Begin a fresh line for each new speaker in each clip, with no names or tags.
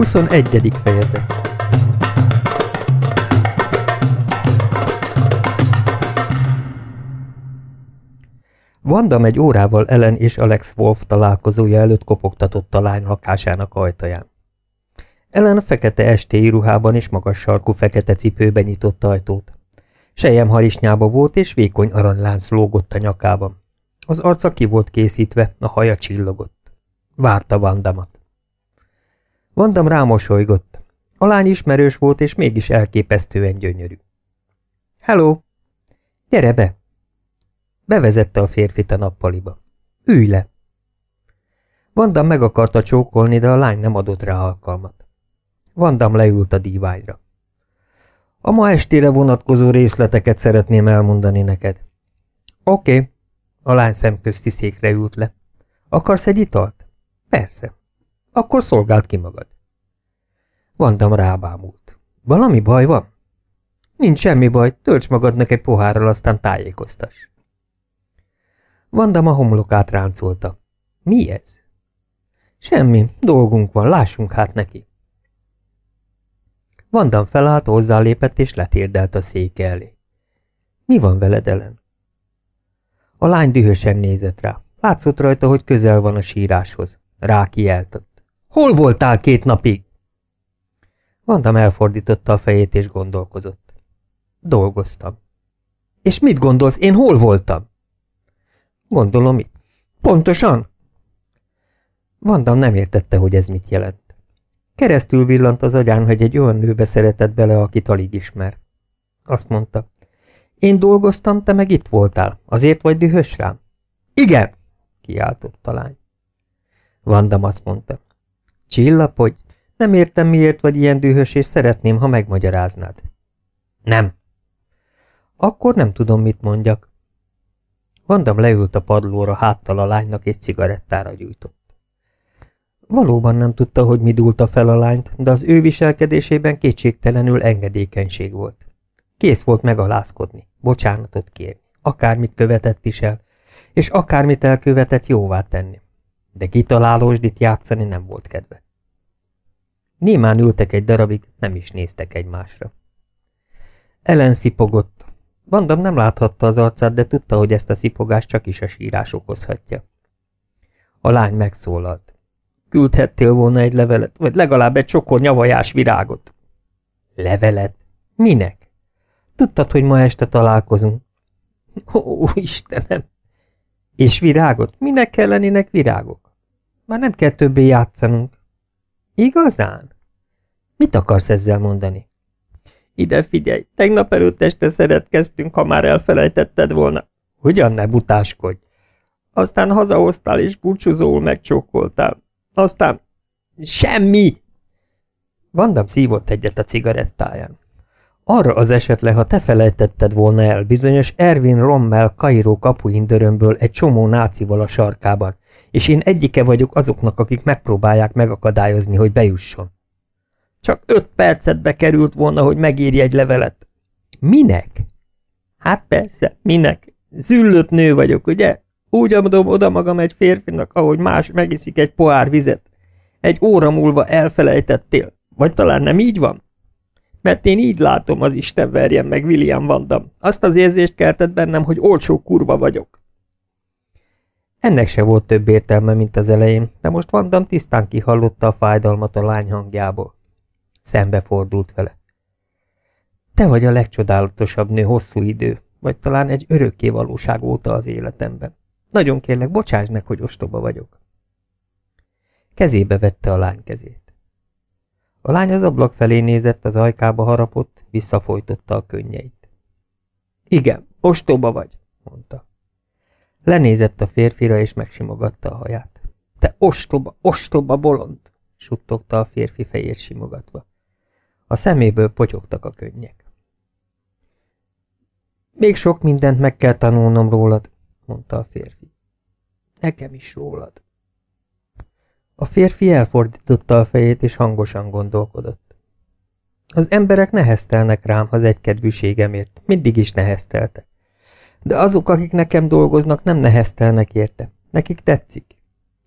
21. fejezet Vandam egy órával Ellen és Alex Wolf találkozója előtt kopogtatott a lány lakásának ajtaján. Ellen fekete estéi ruhában és magas sarkú fekete cipőben nyitott ajtót. Sejem harisnyába volt, és vékony aranylánc lógott a nyakában. Az arca ki volt készítve, a haja csillogott. Várta Vandamat. Vandam rámosolygott. A lány ismerős volt, és mégis elképesztően gyönyörű. Hello! Gyere be! Bevezette a férfit a nappaliba. Ülj le! Vandam meg akarta csókolni, de a lány nem adott rá alkalmat. Vandam leült a díványra. A ma estére vonatkozó részleteket szeretném elmondani neked. Oké. Okay. A lány szemközti székre ült le. Akarsz egy italt? Persze. Akkor szolgáld ki magad. Vandam rábámult. Valami baj van? Nincs semmi baj, tölts magadnak egy pohárral, aztán tájékoztass. Vandam a homlokát ráncolta. Mi ez? Semmi, dolgunk van, lássunk hát neki. Vandam felállt, hozzálépett és letérdelt a széke elé. Mi van veled, Ellen? A lány dühösen nézett rá. Látszott rajta, hogy közel van a síráshoz. Rá kieltött. Hol voltál két napig? Vandam elfordította a fejét és gondolkozott. Dolgoztam. És mit gondolsz, én hol voltam? Gondolom itt. Pontosan? Vandam nem értette, hogy ez mit jelent. Keresztül villant az agyán, hogy egy olyan nőbe szeretett bele, akit alig ismer. Azt mondta. Én dolgoztam, te meg itt voltál. Azért vagy dühös rám? Igen! kiáltott a lány. Vandam azt mondta. Csillapodj, nem értem, miért vagy ilyen dühös, és szeretném, ha megmagyaráznád. Nem. Akkor nem tudom, mit mondjak. Vandam leült a padlóra háttal a lánynak, és cigarettára gyújtott. Valóban nem tudta, hogy mi dúlta fel a lányt, de az ő viselkedésében kétségtelenül engedékenység volt. Kész volt megalázkodni, bocsánatot kérni, akármit követett is el, és akármit elkövetett jóvá tenni. De kitalálósdit játszani nem volt kedve. Némán ültek egy darabig, nem is néztek egymásra. Ellen szipogott. Vandam nem láthatta az arcát, de tudta, hogy ezt a szipogást csak is a sírás okozhatja. A lány megszólalt. Küldhettél volna egy levelet, vagy legalább egy csokor nyavajás virágot. Levelet? Minek? Tudtad, hogy ma este találkozunk. Ó, Istenem! És virágot? Minek kellenének virágok? Már nem kell többé játszanunk. Igazán? Mit akarsz ezzel mondani? Ide figyelj, tegnap előtt este szeretkeztünk, ha már elfelejtetted volna. Hogyan ne butáskodj? Aztán hazahoztál és búcsúzóul megcsókoltál. Aztán... Semmi! Vandam szívott egyet a cigarettáján. Arra az esetre, ha te felejtetted volna el bizonyos Erwin Rommel Kairó kapuindörömből egy csomó nácival a sarkában, és én egyike vagyok azoknak, akik megpróbálják megakadályozni, hogy bejusson. Csak öt percet bekerült volna, hogy megírj egy levelet. Minek? Hát persze, minek? Züllött nő vagyok, ugye? Úgy adom oda magam egy férfinak, ahogy más megiszik egy pohár vizet. Egy óra múlva elfelejtettél. Vagy talán nem így van? Mert én így látom az Isten verjen meg William Vandam. Azt az érzést keltett bennem, hogy olcsó kurva vagyok. Ennek se volt több értelme, mint az elején, de most Vandam tisztán kihallotta a fájdalmat a lány hangjából. Szembe fordult vele. Te vagy a legcsodálatosabb nő hosszú idő, vagy talán egy örökké valóság óta az életemben. Nagyon kérlek, bocsáss meg, hogy ostoba vagyok. Kezébe vette a lány kezét. A lány az ablak felé nézett, az ajkába harapott, visszafolytotta a könnyeit. Igen, ostoba vagy, mondta. Lenézett a férfira, és megsimogatta a haját. Te ostoba, ostoba bolond, suttogta a férfi fejét simogatva. A szeméből potyogtak a könnyek. Még sok mindent meg kell tanulnom rólad, mondta a férfi. Nekem is rólad. A férfi elfordította a fejét, és hangosan gondolkodott. Az emberek neheztelnek rám az egykedvűségemért, mindig is nehezteltek. De azok, akik nekem dolgoznak, nem neheztelnek érte. Nekik tetszik.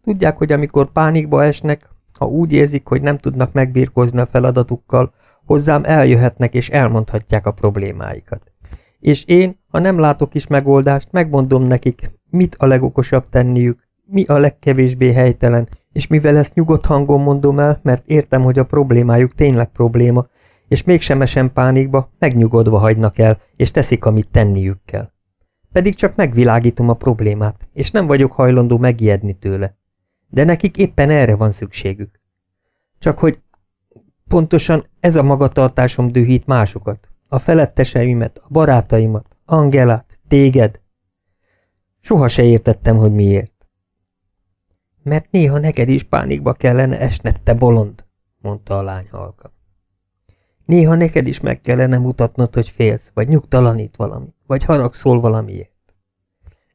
Tudják, hogy amikor pánikba esnek, ha úgy érzik, hogy nem tudnak megbírkozni a feladatukkal, hozzám eljöhetnek és elmondhatják a problémáikat. És én, ha nem látok is megoldást, megmondom nekik, mit a legokosabb tenniük, mi a legkevésbé helytelen, és mivel ezt nyugodt hangon mondom el, mert értem, hogy a problémájuk tényleg probléma, és mégsem esem pánikba, megnyugodva hagynak el, és teszik, amit tenniük kell. Pedig csak megvilágítom a problémát, és nem vagyok hajlandó megijedni tőle. De nekik éppen erre van szükségük. Csak hogy pontosan ez a magatartásom dühít másokat, a feletteseimet, a barátaimat, Angelát, téged. Soha se értettem, hogy miért. Mert néha neked is pánikba kellene esned, te bolond, mondta a lány halka. Néha neked is meg kellene mutatnod, hogy félsz, vagy nyugtalanít valami, vagy haragszol valamiért.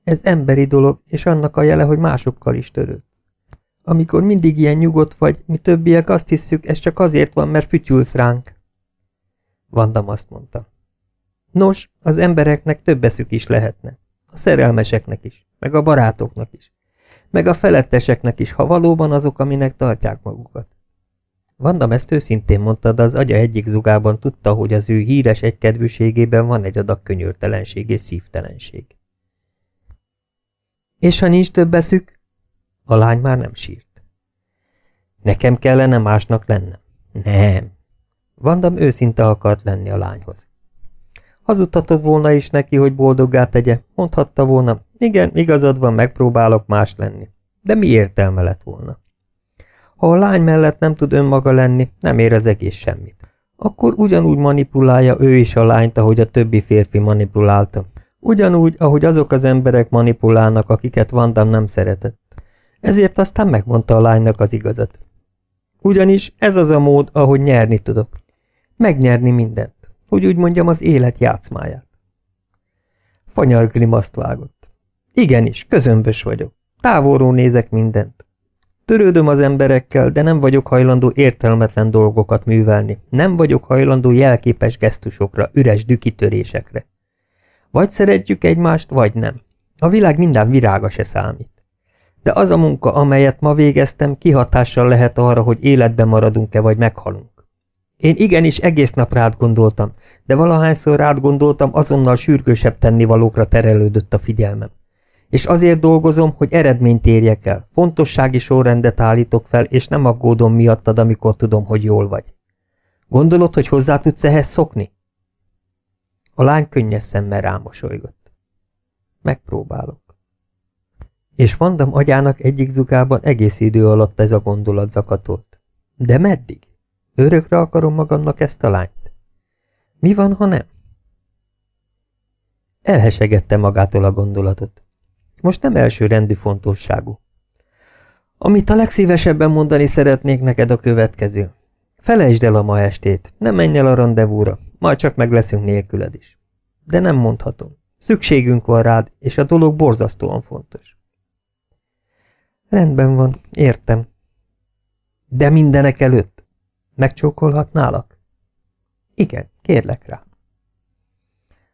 Ez emberi dolog, és annak a jele, hogy másokkal is törődsz. Amikor mindig ilyen nyugodt vagy, mi többiek azt hisszük, ez csak azért van, mert fütyülsz ránk. Vandam azt mondta. Nos, az embereknek több eszük is lehetne. A szerelmeseknek is, meg a barátoknak is, meg a feletteseknek is, ha valóban azok, aminek tartják magukat. Vandam ezt őszintén mondta, de az agya egyik zugában tudta, hogy az ő híres egykedvűségében van egy adag könyörtelenség és szívtelenség. És ha nincs több eszük? A lány már nem sírt. Nekem kellene másnak lennem. Nem. Vandam őszinte akart lenni a lányhoz. Hazudhatott volna is neki, hogy boldoggá tegye, mondhatta volna, igen, igazad van, megpróbálok más lenni. De mi értelme lett volna? Ha a lány mellett nem tud önmaga lenni, nem ér az egész semmit. Akkor ugyanúgy manipulálja ő is a lányt, ahogy a többi férfi manipulálta. Ugyanúgy, ahogy azok az emberek manipulálnak, akiket Vandam nem szeretett. Ezért aztán megmondta a lánynak az igazat. Ugyanis ez az a mód, ahogy nyerni tudok. Megnyerni mindent, hogy úgy mondjam az élet játszmáját. Fanyar grimaszt vágott. Igenis, közömbös vagyok. Távolról nézek mindent. Törődöm az emberekkel, de nem vagyok hajlandó értelmetlen dolgokat művelni. Nem vagyok hajlandó jelképes gesztusokra, üres dükitörésekre. Vagy szeretjük egymást, vagy nem. A világ minden virága se számít. De az a munka, amelyet ma végeztem, kihatással lehet arra, hogy életben maradunk-e, vagy meghalunk. Én igenis egész nap rád gondoltam, de valahányszor rád gondoltam, azonnal sürgősebb tennivalókra terelődött a figyelmem. És azért dolgozom, hogy eredményt érjek el, fontossági sorrendet állítok fel, és nem aggódom miattad, amikor tudom, hogy jól vagy. Gondolod, hogy hozzá tudsz ehhez szokni? A lány könnyes szemmel rámosolygott. Megpróbálok. És Vandam agyának egyik zugában egész idő alatt ez a gondolat zakatolt. De meddig? Örökre akarom magamnak ezt a lányt? Mi van, ha nem? Elhesegette magától a gondolatot. Most nem első rendű fontosságú. Amit a legszívesebben mondani szeretnék neked a következő. Felejtsd el a ma estét, nem menj el a rendezvúra, majd csak meg leszünk nélküled is. De nem mondhatom. Szükségünk van rád, és a dolog borzasztóan fontos. Rendben van, értem. De mindenek előtt? Megcsókolhatnálak? Igen, kérlek rá.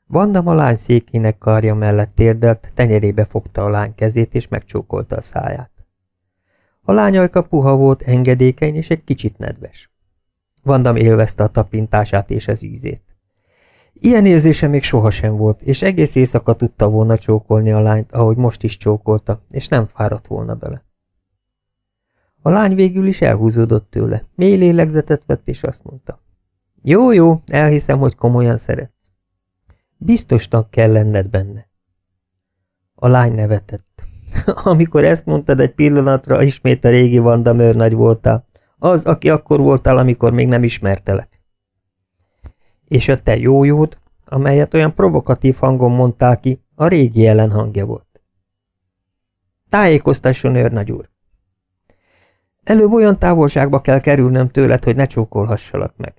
Vandam a lány székének karja mellett térdelt, tenyerébe fogta a lány kezét, és megcsókolta a száját. A lány ajka puha volt, engedékeny és egy kicsit nedves. Vandam élvezte a tapintását és az ízét. Ilyen érzése még sohasem volt, és egész éjszaka tudta volna csókolni a lányt, ahogy most is csókolta, és nem fáradt volna bele. A lány végül is elhúzódott tőle, mély lélegzetet vett, és azt mondta. Jó, jó, elhiszem, hogy komolyan szeretsz. Biztosnak kell lenned benne. A lány nevetett. Amikor ezt mondtad egy pillanatra, ismét a régi Vanda nagy voltál. Az, aki akkor voltál, amikor még nem ismertelek. És a te jó amelyet olyan provokatív hangon mondtál ki, a régi ellenhangja volt. Tájékoztasson, őrnagy úr! Előbb olyan távolságba kell kerülnöm tőled, hogy ne csókolhassalak meg.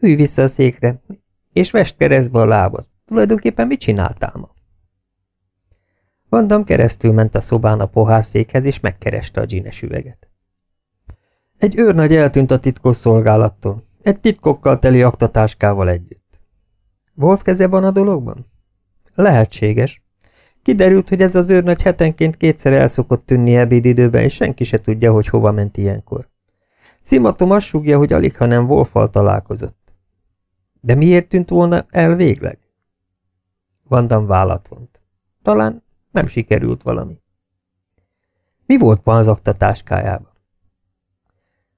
Ülj vissza a székre, és vest keresztbe a lábad. Tulajdonképpen mit csináltál ma? Vandam keresztül ment a szobán a pohárszékhez, és megkereste a dzsines üveget. Egy őrnagy eltűnt a titkos szolgálattól, egy titkokkal teli aktatáskával együtt. Wolf keze van a dologban? Lehetséges. Kiderült, hogy ez az őrnagy hetenként kétszer el szokott tűnni ebédidőben, és senki se tudja, hogy hova ment ilyenkor. Szimatom azt súgja, hogy alig, ha nem Wolfal találkozott. De miért tűnt volna el végleg? Vandam vállat vont. Talán nem sikerült valami. Mi volt panzakta táskájában?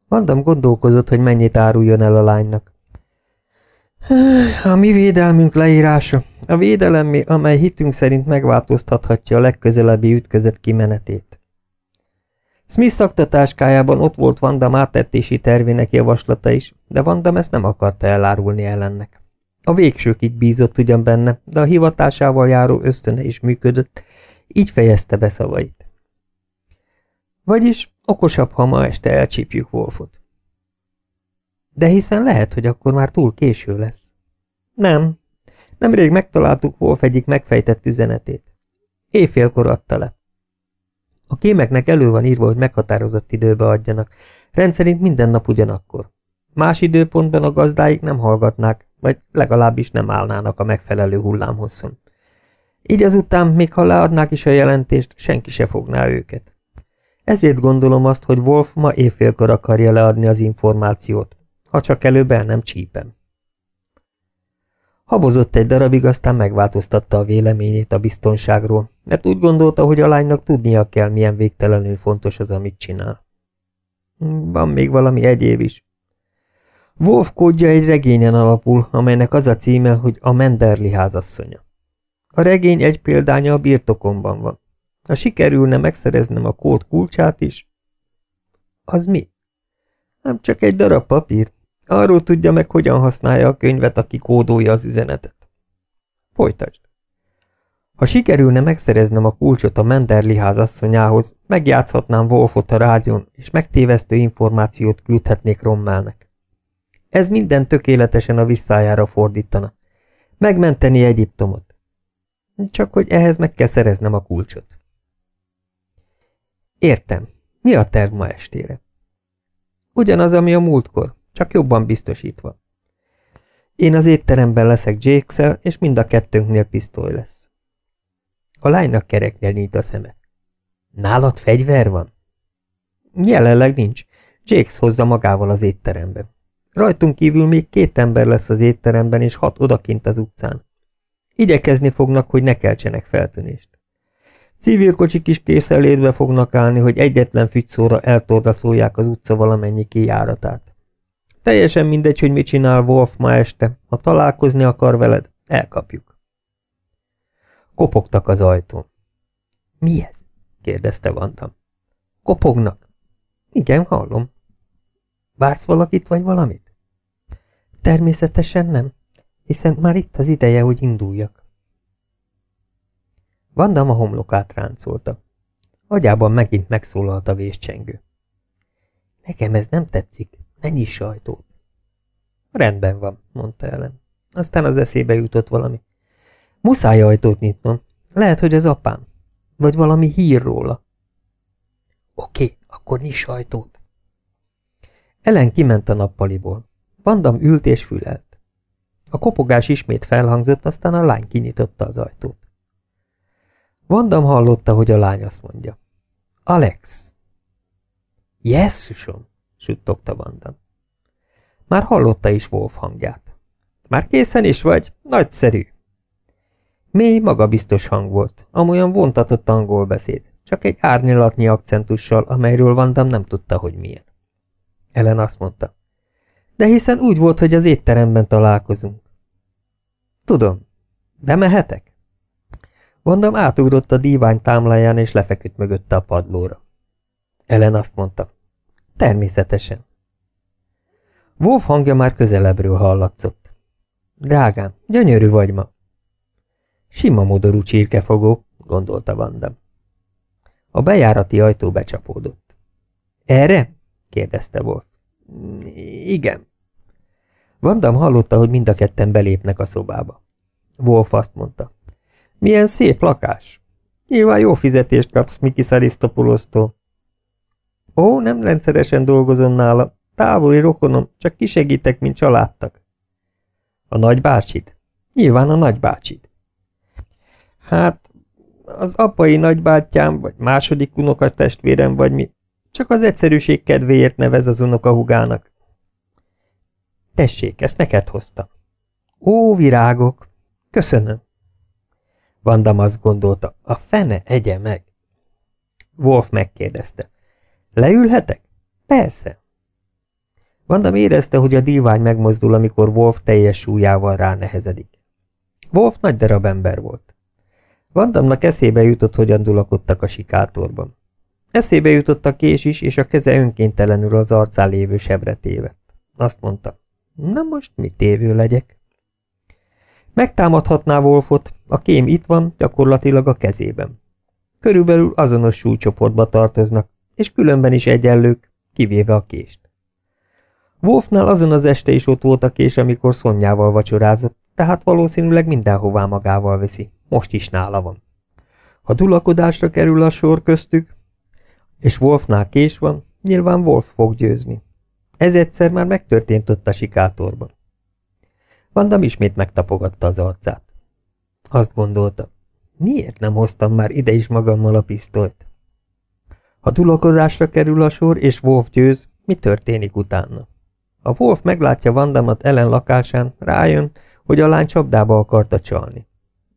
Vandam gondolkozott, hogy mennyit áruljon el a lánynak. A mi védelmünk leírása, a védelem, amely hitünk szerint megváltoztathatja a legközelebbi ütközet kimenetét. Smith szaktatáskájában ott volt Vandam áttettési tervének javaslata is, de Vandam ezt nem akarta elárulni ellennek. A végsőkig bízott ugyan benne, de a hivatásával járó ösztöne is működött, így fejezte be szavait. Vagyis okosabb, ha ma este elcsípjük Wolfot. De hiszen lehet, hogy akkor már túl késő lesz. Nem. Nemrég megtaláltuk Wolf egyik megfejtett üzenetét. Éjfélkor adta le. A kémeknek elő van írva, hogy meghatározott időbe adjanak, rendszerint minden nap ugyanakkor. Más időpontban a gazdáik nem hallgatnák, vagy legalábbis nem állnának a megfelelő hullámhosszon. Így azután, még ha leadnák is a jelentést, senki se fogná őket. Ezért gondolom azt, hogy Wolf ma éjfélkor akarja leadni az információt, ha csak előbb el nem csípem. Habozott egy darabig, aztán megváltoztatta a véleményét a biztonságról, mert úgy gondolta, hogy a lánynak tudnia kell, milyen végtelenül fontos az, amit csinál. Van még valami egyéb is. Wolf kódja egy regényen alapul, amelynek az a címe, hogy a Menderli házasszonya. A regény egy példánya a birtokomban van. Ha sikerülne megszereznem a kód kulcsát is... Az mi? Nem csak egy darab papír. Arról tudja meg, hogyan használja a könyvet, aki kódolja az üzenetet. Folytasd. Ha sikerülne megszereznem a kulcsot a Menderli házasszonyához, megjátszhatnám Wolfot a rádión, és megtévesztő információt küldhetnék Rommelnek. Ez minden tökéletesen a visszájára fordítana. Megmenteni Egyiptomot. Csak hogy ehhez meg kell szereznem a kulcsot. Értem. Mi a terv ma estére? Ugyanaz, ami a múltkor, csak jobban biztosítva. Én az étteremben leszek Jakes-el, és mind a kettőnknél pisztoly lesz. A lánynak kereknél nyit a szeme. Nálad fegyver van? Jelenleg nincs. Jakes hozza magával az étterembe. Rajtunk kívül még két ember lesz az étteremben, és hat odakint az utcán. Igyekezni fognak, hogy ne keltsenek feltűnést. Civil kocsik is készenlétbe fognak állni, hogy egyetlen fügyszóra eltordaszolják az utca valamennyi kijáratát. Teljesen mindegy, hogy mit csinál Wolf ma este. Ha találkozni akar veled, elkapjuk. Kopogtak az ajtón. Mi ez? kérdezte Vantam. Kopognak. Igen, hallom. Vársz valakit vagy valamit? Természetesen nem, hiszen már itt az ideje, hogy induljak. Vandam a homlokát ráncolta. Agyában megint megszólalt a véscsengő. Nekem ez nem tetszik, ne nyiss ajtót. Rendben van, mondta Ellen. Aztán az eszébe jutott valami. Muszáj ajtót nyitnom. Lehet, hogy az apám. Vagy valami hír róla. Oké, akkor nyiss ajtót. Ellen kiment a nappaliból. Vandam ült és fülelt. A kopogás ismét felhangzott, aztán a lány kinyitotta az ajtót. Vandam hallotta, hogy a lány azt mondja. Alex! Jesszusom! Suttogta Vandam. Már hallotta is Wolf hangját. Már készen is vagy? Nagyszerű! Mély, magabiztos hang volt, amolyan vontatott angol beszéd, csak egy árnyalatnyi akcentussal, amelyről Vandam nem tudta, hogy milyen. Ellen azt mondta. De hiszen úgy volt, hogy az étteremben találkozunk. Tudom. Bemehetek? Mondom, átugrott a dívány támláján, és lefeküdt mögötte a padlóra. Ellen azt mondta. Természetesen. Wolf hangja már közelebbről hallatszott. Drágám, gyönyörű vagy ma. Sima modorú csirkefogó, gondolta Vandam. A bejárati ajtó becsapódott. Erre? kérdezte Wolf. Igen. Vandam hallotta, hogy mind a ketten belépnek a szobába. Wolf azt mondta. Milyen szép lakás. Nyilván jó fizetést kapsz Miki Szarisztopulosztól. Ó, nem rendszeresen dolgozom nála. Távoli rokonom, csak kisegítek, mint családtak. A nagybácsid? Nyilván a nagybácsid. Hát, az apai nagybátyám, vagy második unokatestvérem, vagy mi. Csak az egyszerűség kedvéért nevez az unokahugának. Tessék, ezt neked hoztam. Ó, virágok! Köszönöm. Vandam azt gondolta, a fene egye meg. Wolf megkérdezte. Leülhetek? Persze. Vandam érezte, hogy a dívány megmozdul, amikor Wolf teljes súlyával ránehezedik. Wolf nagy darab ember volt. Vandamnak eszébe jutott, hogyan dulakodtak a sikátorban. Eszébe jutott a kés is, és a keze önkéntelenül az arcán lévő sebre tévedt. Azt mondta, na most mit tévő legyek? Megtámadhatná Wolfot, a kém itt van, gyakorlatilag a kezében. Körülbelül azonos súlycsoportba tartoznak, és különben is egyenlők, kivéve a kést. Wolfnál azon az este is ott volt a kés, amikor Szonyával vacsorázott, tehát valószínűleg mindenhová magával veszi. Most is nála van. Ha dulakodásra kerül a sor köztük, és Wolfnál kés van, nyilván Wolf fog győzni. Ez egyszer már megtörtént ott a sikátorban. Vandam ismét megtapogatta az arcát. Azt gondolta, miért nem hoztam már ide is magammal a pisztolyt? Ha dulakodásra kerül a sor, és Wolf győz, mi történik utána? A Wolf meglátja Vandamat Ellen lakásán, rájön, hogy a lány csapdába akarta csalni.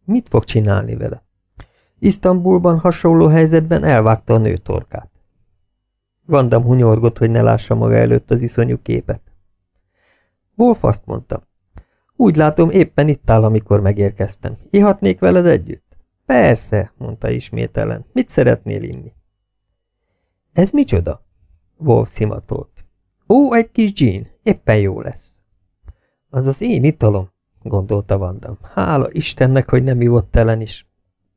Mit fog csinálni vele? Isztambulban hasonló helyzetben elvágta a nő torkát. Vandam hunyorgott, hogy ne lássa maga előtt az iszonyú képet. Wolf azt mondta, úgy látom, éppen itt áll, amikor megérkeztem. Ihatnék veled együtt? Persze, mondta ismételen. Mit szeretnél inni? Ez micsoda? Wolf szimatolt. Ó, egy kis gin, éppen jó lesz. Az az én italom, gondolta Vandam. Hála Istennek, hogy nem ivott telen is.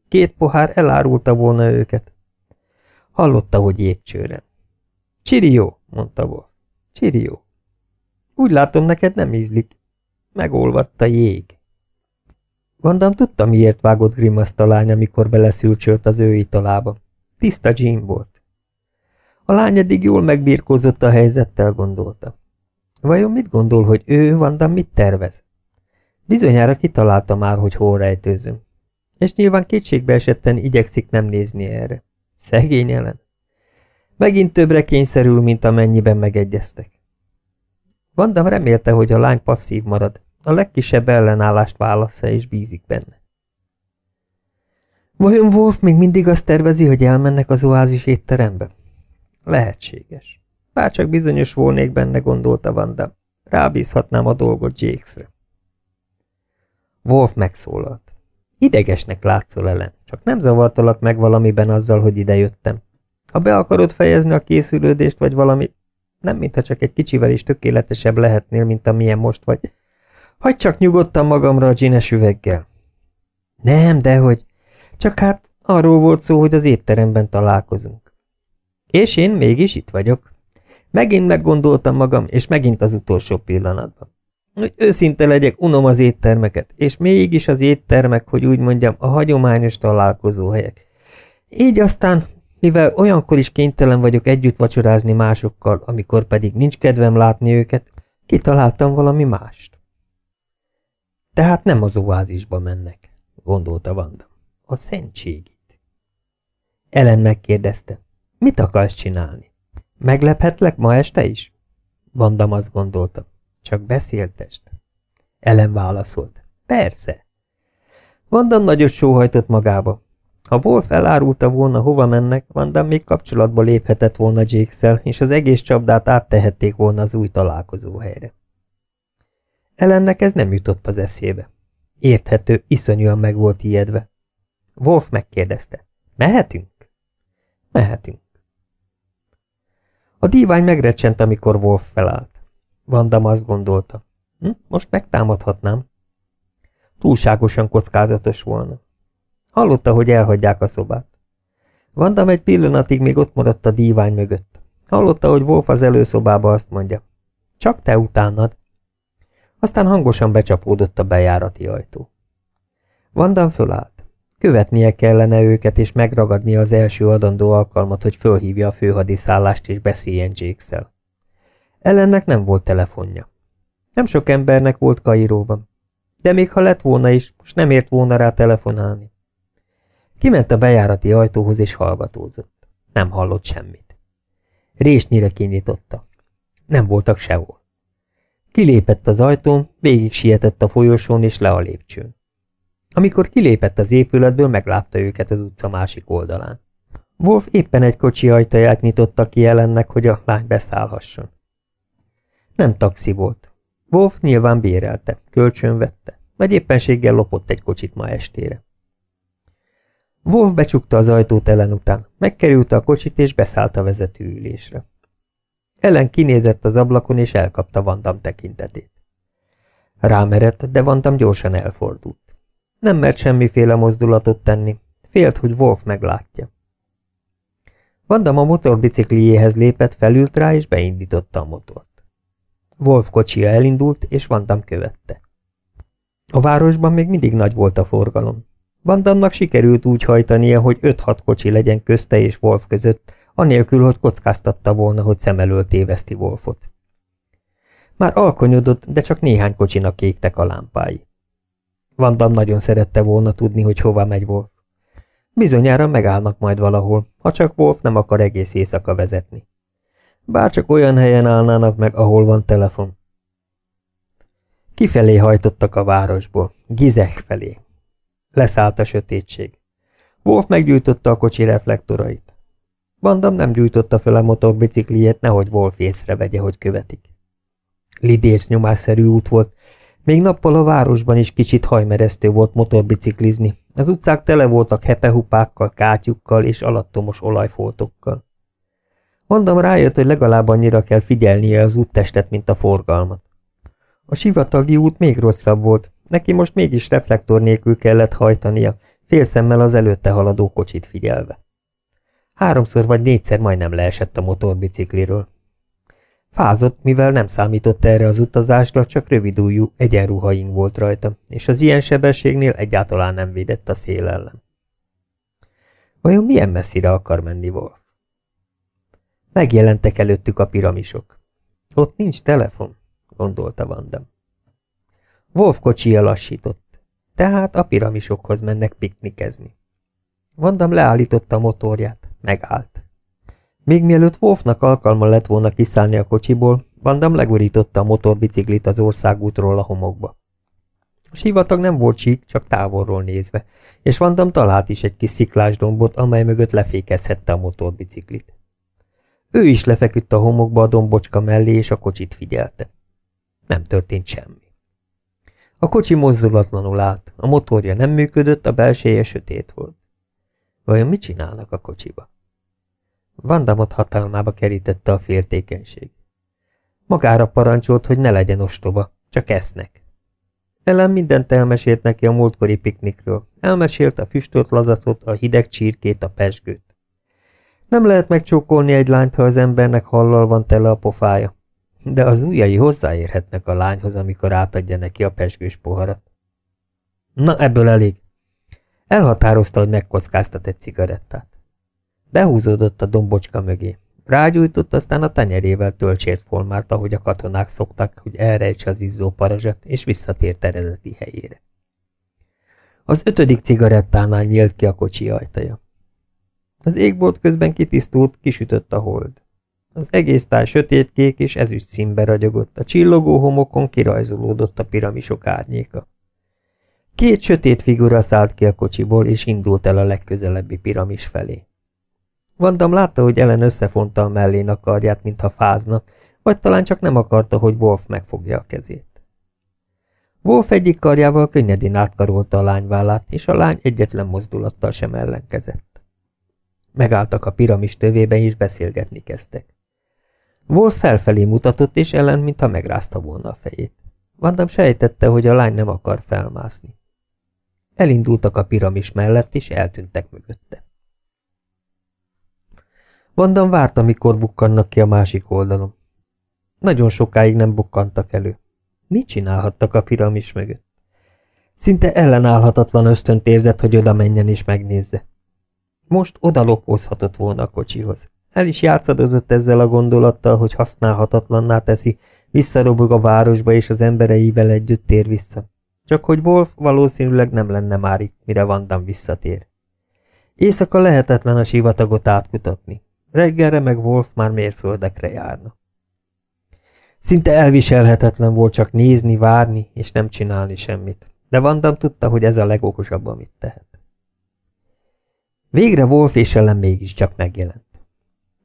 Két pohár elárulta volna őket. Hallotta, hogy jégcsőren. Csirió, mondta Wolf. Csirió. Úgy látom, neked nem ízlik. Megolvadt a jég. Vandam tudta, miért vágott Grimaszt a lány, amikor beleszülcsölt az ő italába. Tiszta Jean volt. A lány eddig jól megbírkozott a helyzettel, gondolta. Vajon mit gondol, hogy ő, Vandam mit tervez? Bizonyára kitalálta már, hogy hol rejtőzöm. És nyilván kétségbe esetten igyekszik nem nézni erre. Szegény ellen. Megint többre kényszerül, mint amennyiben megegyeztek. Vandam remélte, hogy a lány passzív marad, a legkisebb ellenállást válassza és bízik benne. Vajon Wolf még mindig azt tervezi, hogy elmennek az oázis étterembe? Lehetséges. Bárcsak bizonyos volnék benne, gondolta Vanda. Rábízhatnám a dolgot Jakesre. Wolf megszólalt. Idegesnek látszol ellen, csak nem zavartalak meg valamiben azzal, hogy idejöttem. Ha be akarod fejezni a készülődést, vagy valami, nem mintha csak egy kicsivel is tökéletesebb lehetnél, mint amilyen most vagy. Hagy csak nyugodtan magamra a dzsines üveggel. Nem, dehogy. Csak hát arról volt szó, hogy az étteremben találkozunk. És én mégis itt vagyok. Megint meggondoltam magam, és megint az utolsó pillanatban. Hogy őszinte legyek, unom az éttermeket, és mégis az éttermek, hogy úgy mondjam, a hagyományos találkozóhelyek. Így aztán mivel olyankor is kénytelen vagyok együtt vacsorázni másokkal, amikor pedig nincs kedvem látni őket, kitaláltam valami mást. Tehát nem az oázisba mennek, gondolta Vanda. A szentségit. Ellen megkérdezte, mit akarsz csinálni? Meglephetlek ma este is? Vandam azt gondolta, csak beszéltest. Ellen válaszolt, persze. Vandam nagyot sóhajtott magába, ha Wolf elárulta volna, hova mennek, Vanda még kapcsolatba léphetett volna Jakes-szel, és az egész csapdát áttehették volna az új találkozóhelyre. Ellennek ez nem jutott az eszébe. Érthető, iszonyúan meg volt ijedve. Wolf megkérdezte, mehetünk? Mehetünk. A dívány megrecsent, amikor Wolf felállt. Vandam azt gondolta, hm, most megtámadhatnám. Túlságosan kockázatos volna. Hallotta, hogy elhagyják a szobát. Vandam egy pillanatig még ott maradt a dívány mögött. Hallotta, hogy Wolf az előszobába azt mondja. Csak te utánad. Aztán hangosan becsapódott a bejárati ajtó. Vandam fölállt. Követnie kellene őket, és megragadnia az első adandó alkalmat, hogy fölhívja a főhadiszállást és beszéljen Jakes-szel. Ellennek nem volt telefonja. Nem sok embernek volt Kairóban. De még ha lett volna is, most nem ért volna rá telefonálni. Kiment a bejárati ajtóhoz és hallgatózott. Nem hallott semmit. Résnyire kinyitotta. Nem voltak sehol. Kilépett az ajtón, végig sietett a folyosón és le a lépcsőn. Amikor kilépett az épületből, meglátta őket az utca másik oldalán. Wolf éppen egy kocsi ajtaját nyitotta ki jelennek, hogy a lány beszállhasson. Nem taxi volt. Wolf nyilván bérelte, kölcsönvette, vagy éppenséggel lopott egy kocsit ma estére. Wolf becsukta az ajtót Ellen után, megkerülte a kocsit és beszállt a vezetőülésre. Ellen kinézett az ablakon és elkapta Vandam tekintetét. Rámerett, de Vandam gyorsan elfordult. Nem mert semmiféle mozdulatot tenni, félt, hogy Wolf meglátja. Vandam a motorbicikliéhez lépett, felült rá és beindította a motort. Wolf kocsia elindult, és Vandam követte. A városban még mindig nagy volt a forgalom. Vandamnak sikerült úgy hajtania, hogy 5-6 kocsi legyen közte és Wolf között, anélkül, hogy kockáztatta volna, hogy szem elől téveszti Wolfot. Már alkonyodott, de csak néhány kocsinak kéktek a lámpái. Vandam nagyon szerette volna tudni, hogy hova megy Wolf. Bizonyára megállnak majd valahol, ha csak Wolf nem akar egész éjszaka vezetni. Bár csak olyan helyen állnának meg, ahol van telefon. Kifelé hajtottak a városból, Gizek felé. Leszállt a sötétség. Wolf meggyújtotta a kocsi reflektorait. Bandam nem gyújtotta fel a motorbicikliét, nehogy Wolf észrevegye, hogy követik. Lidérc nyomásszerű út volt, még nappal a városban is kicsit hajmeresztő volt motorbiciklizni. Az utcák tele voltak hepehupákkal, kátyukkal és alattomos olajfoltokkal. Mondom rájött, hogy legalább annyira kell figyelnie az úttestet, mint a forgalmat. A sivatagi út még rosszabb volt, neki most mégis reflektor nélkül kellett hajtania, félszemmel az előtte haladó kocsit figyelve. Háromszor vagy négyszer majdnem leesett a motorbicikliről. Fázott, mivel nem számított erre az utazásra, csak rövidújú egyenruhaink volt rajta, és az ilyen sebességnél egyáltalán nem védett a szél ellen. Vajon milyen messzire akar menni Wolf? Megjelentek előttük a piramisok. Ott nincs telefon, gondolta Vandam. Wolf kocsi lassított, tehát a piramisokhoz mennek piknikezni. Vandam leállította a motorját, megállt. Még mielőtt Wolfnak alkalma lett volna kiszállni a kocsiból, Vandam legurította a motorbiciklit az országútról a homokba. A sivatag nem volt sík, csak távolról nézve, és Vandam talált is egy kis sziklás amely mögött lefékezhette a motorbiciklit. Ő is lefeküdt a homokba a dombocska mellé, és a kocsit figyelte. Nem történt semmi. A kocsi mozdulatlanul állt, a motorja nem működött, a belseje sötét volt. Vajon mit csinálnak a kocsiba? Vandamot hatalmába kerítette a féltékenység. Magára parancsolt, hogy ne legyen ostoba, csak esznek. Ellen mindent elmesélt neki a múltkori piknikről. Elmesélt a füstölt lazacot, a hideg csirkét, a pesgőt. Nem lehet megcsókolni egy lányt, ha az embernek hallal van tele a pofája. De az ujjai hozzáérhetnek a lányhoz, amikor átadja neki a pesgős poharat. Na, ebből elég. Elhatározta, hogy megkockáztat egy cigarettát. Behúzódott a dombocska mögé. Rágyújtott, aztán a tenyerével töltsért formált, ahogy a katonák szoktak, hogy elrejtse az izzó parazsat, és visszatért eredeti helyére. Az ötödik cigarettánál nyílt ki a kocsi ajtaja. Az égbolt közben kitisztult, kisütött a hold. Az egész táj sötétkék és ezüst színbe ragyogott, a csillogó homokon kirajzolódott a piramisok árnyéka. Két sötét figura szállt ki a kocsiból, és indult el a legközelebbi piramis felé. Vandam látta, hogy Ellen összefonta a mellén a karját, mintha fázna, vagy talán csak nem akarta, hogy Wolf megfogja a kezét. Wolf egyik karjával könnyedén átkarolta a lány vállát, és a lány egyetlen mozdulattal sem ellenkezett. Megálltak a piramis tövében, és beszélgetni kezdtek. Wolf felfelé mutatott, és ellen, mintha megrázta volna a fejét. Vandam sejtette, hogy a lány nem akar felmászni. Elindultak a piramis mellett, és eltűntek mögötte. Vandam várta, mikor bukkannak ki a másik oldalon. Nagyon sokáig nem bukkantak elő. Mit csinálhattak a piramis mögött? Szinte ellenállhatatlan ösztönt érzett, hogy oda menjen és megnézze. Most oda lopózhatott volna a kocsihoz. El is játszadozott ezzel a gondolattal, hogy használhatatlanná teszi, visszarobog a városba és az embereivel együtt tér vissza. Csak hogy Wolf valószínűleg nem lenne már itt, mire Vandam visszatér. Éjszaka lehetetlen a sivatagot átkutatni. Reggelre meg Wolf már mérföldekre járna. Szinte elviselhetetlen volt csak nézni, várni és nem csinálni semmit, de Vandam tudta, hogy ez a legokosabb, amit tehet. Végre Wolf és ellen mégiscsak megjelent.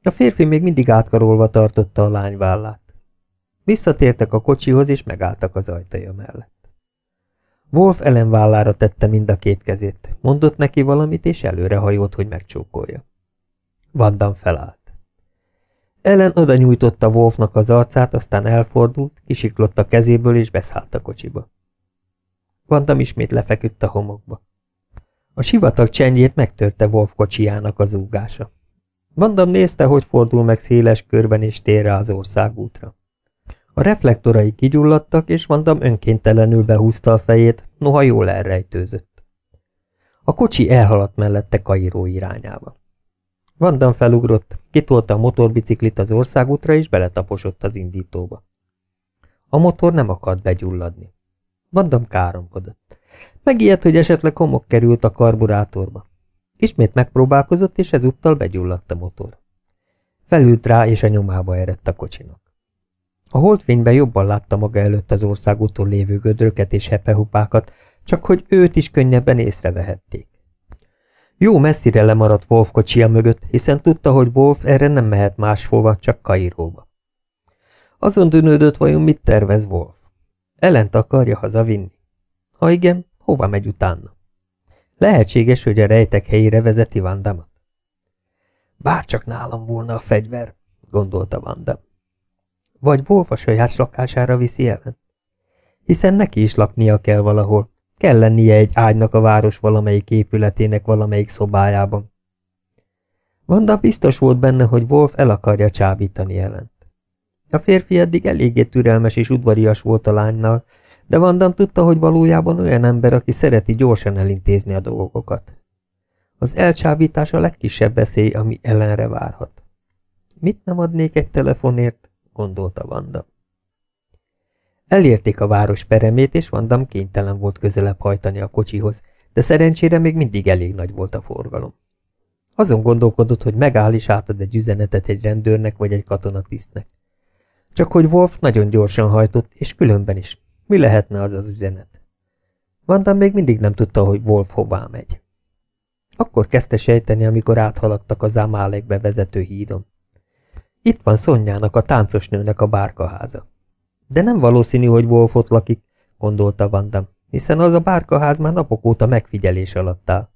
A férfi még mindig átkarolva tartotta a lány vállát. Visszatértek a kocsihoz, és megálltak az ajtaja mellett. Wolf Ellen vállára tette mind a két kezét, mondott neki valamit, és előrehajolt, hogy megcsókolja. Vandam felállt. Ellen oda nyújtotta Wolfnak az arcát, aztán elfordult, kisiklott a kezéből, és beszállt a kocsiba. Vandam ismét lefeküdt a homokba. A sivatag csendjét megtörte Wolf kocsijának az úgása. Vandam nézte, hogy fordul meg széles körben és tér az országútra. A reflektorai kigyulladtak, és Vandam önkéntelenül behúzta a fejét, noha jól elrejtőzött. A kocsi elhaladt mellette Kairó irányába. Vandam felugrott, kitolta a motorbiciklit az országútra, és beletaposott az indítóba. A motor nem akart begyulladni. Vandam káromkodott. Megijedt, hogy esetleg homok került a karburátorba. Ismét megpróbálkozott, és ezúttal begyulladt a motor. Felült rá, és a nyomába erett a kocsinak. A holdfényben jobban látta maga előtt az országúton lévő gödröket és hepehupákat, csak hogy őt is könnyebben észrevehették. Jó messzire lemaradt Wolf kocsia mögött, hiszen tudta, hogy Wolf erre nem mehet máshova, csak Kairóba. Azon dönődött, vajon mit tervez Wolf. Ellent akarja hazavinni. Ha igen, hova megy utána? Lehetséges, hogy a rejtek helyére vezeti Vandamat. Bárcsak nálam volna a fegyver, gondolta Vanda. Vagy Wolf a saját lakására viszi ellen? Hiszen neki is laknia kell valahol, Kell lennie egy ágynak a város valamelyik épületének valamelyik szobájában. Vanda biztos volt benne, hogy Wolf el akarja csábítani ellent. A férfi eddig eléggé türelmes és udvarias volt a lánynal, de Vandam tudta, hogy valójában olyan ember, aki szereti gyorsan elintézni a dolgokat. Az elcsábítás a legkisebb veszély, ami ellenre várhat. Mit nem adnék egy telefonért, gondolta Vanda. Elérték a város peremét, és Vandam kénytelen volt közelebb hajtani a kocsihoz, de szerencsére még mindig elég nagy volt a forgalom. Azon gondolkodott, hogy megáll és átad egy üzenetet egy rendőrnek vagy egy katonatisztnek. Csak hogy Wolf nagyon gyorsan hajtott, és különben is. Mi lehetne az az üzenet? Vandam még mindig nem tudta, hogy Wolf hová megy. Akkor kezdte sejteni, amikor áthaladtak az Amálekbe vezető hídon. Itt van Szonyának, a táncosnőnek a bárkaháza. De nem valószínű, hogy Wolf ott lakik, gondolta Vandam, hiszen az a bárkaház már napok óta megfigyelés alatt áll.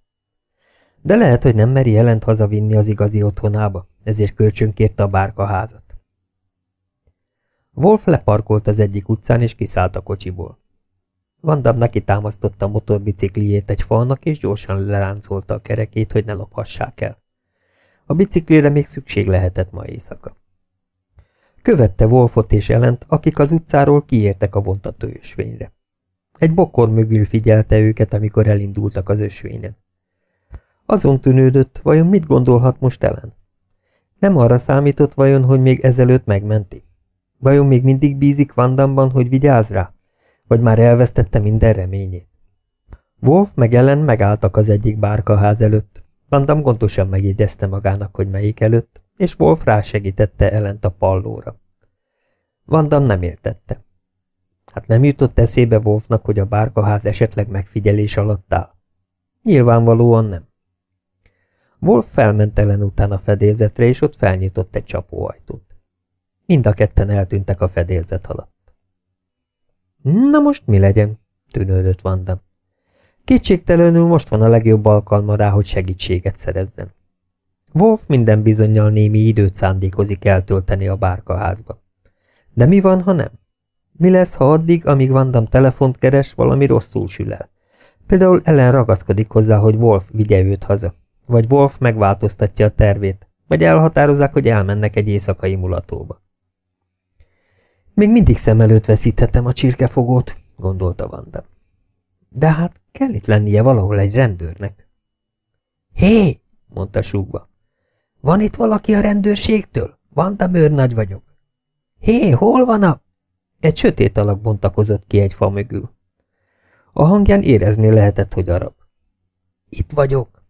De lehet, hogy nem meri jelent hazavinni az igazi otthonába, ezért kölcsönkérte a bárkaházat. Wolf leparkolt az egyik utcán, és kiszállt a kocsiból. Vandam neki támasztotta a motorbicikliét egy falnak, és gyorsan leláncolta a kerekét, hogy ne lophassák el. A biciklire még szükség lehetett ma éjszaka. Követte Wolfot és Elent, akik az utcáról kiértek a vontató ösvényre. Egy bokor mögül figyelte őket, amikor elindultak az ösvényen. Azon tűnődött, vajon mit gondolhat most Ellen? Nem arra számított vajon, hogy még ezelőtt megmenti? Vajon még mindig bízik Vandamban, hogy vigyáz rá? Vagy már elvesztette minden reményét? Wolf meg Ellen megálltak az egyik bárkaház előtt. Vandam gondosan megjegyezte magának, hogy melyik előtt, és Wolf rásegítette Ellent a pallóra. Vandam nem értette. Hát nem jutott eszébe Wolfnak, hogy a bárkaház esetleg megfigyelés alatt áll? Nyilvánvalóan nem. Wolf felment Ellen után a fedélzetre, és ott felnyitott egy csapóajtót. Mind a ketten eltűntek a fedélzet alatt. Na most mi legyen? tűnődött Vandam. Kétségtelenül most van a legjobb alkalma rá, hogy segítséget szerezzen. Wolf minden bizonyal némi időt szándékozik eltölteni a bárkaházba. De mi van, ha nem? Mi lesz, ha addig, amíg Vandam telefont keres, valami rosszul sül el? Például Ellen ragaszkodik hozzá, hogy Wolf vigye őt haza. Vagy Wolf megváltoztatja a tervét, vagy elhatározzák, hogy elmennek egy éjszakai mulatóba. Még mindig szem előtt veszíthetem a csirkefogót, gondolta Vanda. De hát kell itt lennie valahol egy rendőrnek. Hé, mondta súgva. Van itt valaki a rendőrségtől? Vanda nagy vagyok. Hé, hol van a... Egy sötét alak bontakozott ki egy fa mögül. A hangján érezni lehetett, hogy arab. Itt vagyok.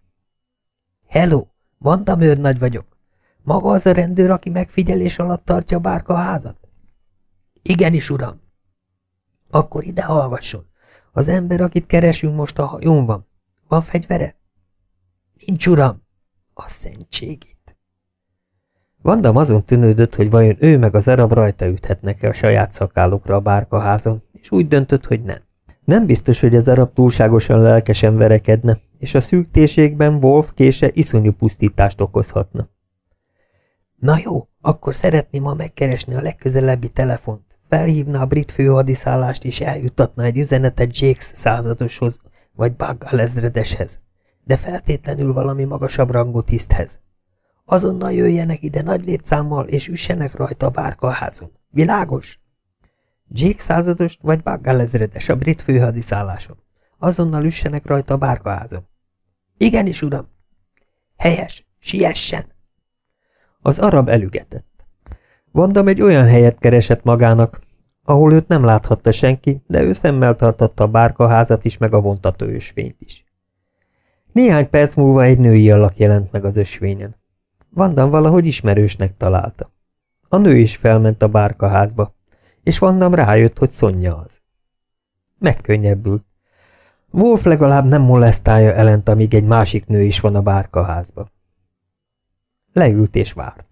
Hello, Vanda nagy vagyok. Maga az a rendőr, aki megfigyelés alatt tartja a bárka házat? Igenis, uram. Akkor ide hallgasson. Az ember, akit keresünk most a hajón van. Van fegyvere? Nincs, uram. A szentségét.
Vandam azon tűnődött, hogy vajon ő meg az arab rajta üthetnek-e a saját szakálukra a bárkaházon, és úgy döntött, hogy nem. Nem biztos, hogy az arab túlságosan lelkesen verekedne, és a szűk Wolf kése iszonyú pusztítást okozhatna.
Na jó, akkor szeretném ma megkeresni a legközelebbi telefont. Felhívna a brit főhadiszállást, és eljuttatna egy üzenetet Jakes századoshoz, vagy Baggal ezredeshez. De feltétlenül valami magasabb rangú tiszthez. Azonnal jöjjenek ide nagy létszámmal, és üssenek rajta a bárkaházon. Világos? Jake századost vagy Baggal ezredes a brit főhadiszálláson. Azonnal üssenek rajta a bárkaházon. Igenis, uram. Helyes, siessen!
Az arab elügetett. Vandam egy olyan helyet keresett magának, ahol őt nem láthatta senki, de ő szemmel tartotta a bárkaházat is, meg a vontató ösvényt is. Néhány perc múlva egy női alak jelent meg az ösvényen. Vandam valahogy ismerősnek találta. A nő is felment a bárkaházba, és Vandam rájött, hogy Szonya az. Megkönnyebbült. Wolf legalább nem molesztálja elent, amíg egy másik nő is van a bárkaházba. Leült és várt.